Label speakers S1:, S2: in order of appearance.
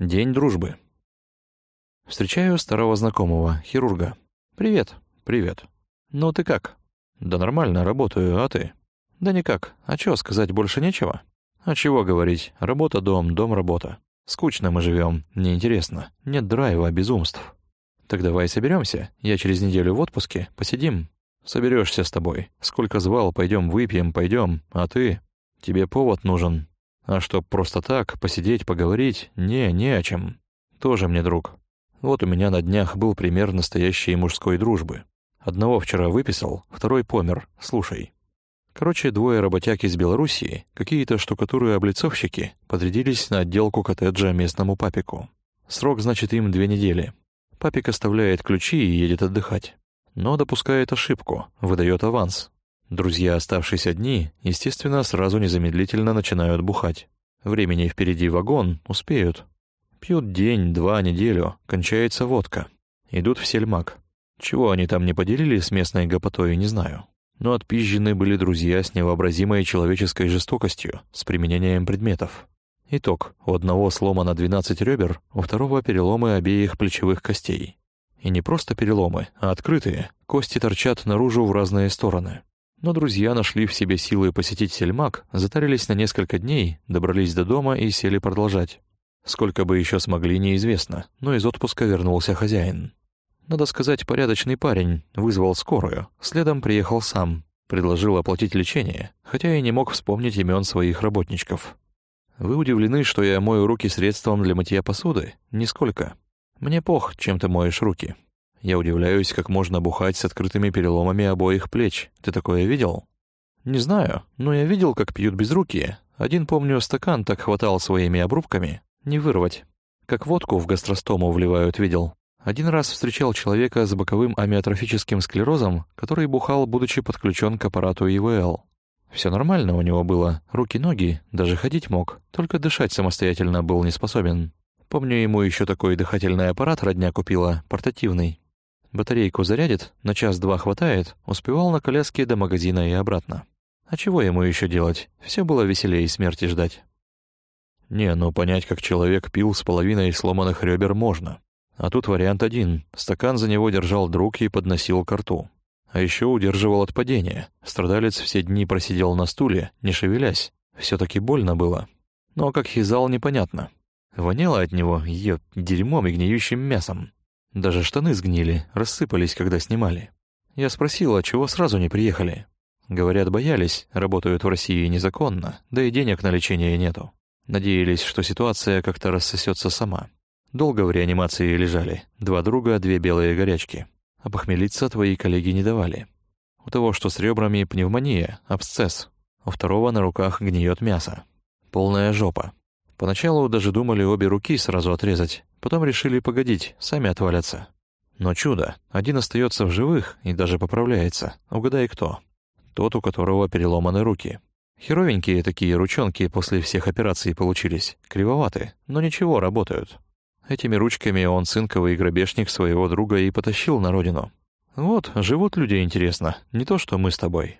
S1: День дружбы. Встречаю старого знакомого, хирурга. «Привет». «Привет». «Ну ты как?» «Да нормально, работаю, а ты?» «Да никак. А чё, сказать больше нечего?» «А чего говорить? Работа-дом, дом-работа. Скучно мы живем, неинтересно, нет драйва, безумств. Так давай соберемся. я через неделю в отпуске, посидим. Соберешься с тобой. Сколько звал, пойдем выпьем, пойдем. А ты? Тебе повод нужен. А чтоб просто так, посидеть, поговорить, не, не о чем. Тоже мне друг. Вот у меня на днях был пример настоящей мужской дружбы. Одного вчера выписал, второй помер, слушай. Короче, двое работяг из Белоруссии, какие-то штукатуры облицовщики, подрядились на отделку коттеджа местному папику. Срок, значит, им две недели. Папик оставляет ключи и едет отдыхать. Но допускает ошибку, выдает аванс. Друзья, оставшись одни, естественно, сразу незамедлительно начинают бухать. Времени впереди вагон, успеют. Пьют день, два, неделю, кончается водка. Идут в сельмак. Чего они там не поделили с местной гопотой, не знаю. Но отпизжены были друзья с невообразимой человеческой жестокостью, с применением предметов. Итог. У одного сломано 12 ребер, у второго переломы обеих плечевых костей. И не просто переломы, а открытые. Кости торчат наружу в разные стороны. Но друзья нашли в себе силы посетить сельмак, затарились на несколько дней, добрались до дома и сели продолжать. Сколько бы еще смогли, неизвестно, но из отпуска вернулся хозяин. Надо сказать, порядочный парень, вызвал скорую, следом приехал сам, предложил оплатить лечение, хотя и не мог вспомнить имен своих работничков. Вы удивлены, что я мою руки средством для мытья посуды? Нисколько. Мне пох, чем ты моешь руки. Я удивляюсь, как можно бухать с открытыми переломами обоих плеч. Ты такое видел? Не знаю, но я видел, как пьют без руки. Один, помню, стакан так хватал своими обрубками. Не вырвать. Как водку в гастростому вливают, видел. Один раз встречал человека с боковым амиотрофическим склерозом, который бухал, будучи подключен к аппарату ИВЛ. Все нормально у него было, руки-ноги, даже ходить мог, только дышать самостоятельно был не способен. Помню, ему еще такой дыхательный аппарат родня купила, портативный. Батарейку зарядит, на час-два хватает, успевал на коляске до магазина и обратно. А чего ему еще делать? Все было веселее смерти ждать. Не, ну понять, как человек пил с половиной сломанных ребер можно. А тут вариант один. Стакан за него держал друг и подносил к рту а еще удерживал от падения. Страдалец все дни просидел на стуле, не шевелясь. все таки больно было. Но как хизал, непонятно. Воняло от него, ее дерьмом и гниющим мясом. Даже штаны сгнили, рассыпались, когда снимали. Я спросила, чего сразу не приехали. Говорят, боялись, работают в России незаконно, да и денег на лечение нету. Надеялись, что ситуация как-то рассосется сама. Долго в реанимации лежали. Два друга, две белые горячки а твои коллеги не давали. У того, что с ребрами пневмония, абсцесс. У второго на руках гниет мясо. Полная жопа. Поначалу даже думали обе руки сразу отрезать, потом решили погодить, сами отвалятся. Но чудо, один остается в живых и даже поправляется. Угадай кто? Тот, у которого переломаны руки. Херовенькие такие ручонки после всех операций получились, кривоваты, но ничего, работают. Этими ручками он цинковый грабежник своего друга и потащил на родину. Вот, живут люди интересно, не то что мы с тобой.